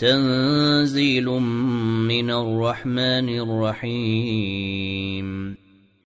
تنزيل من الرحمن الرحيم.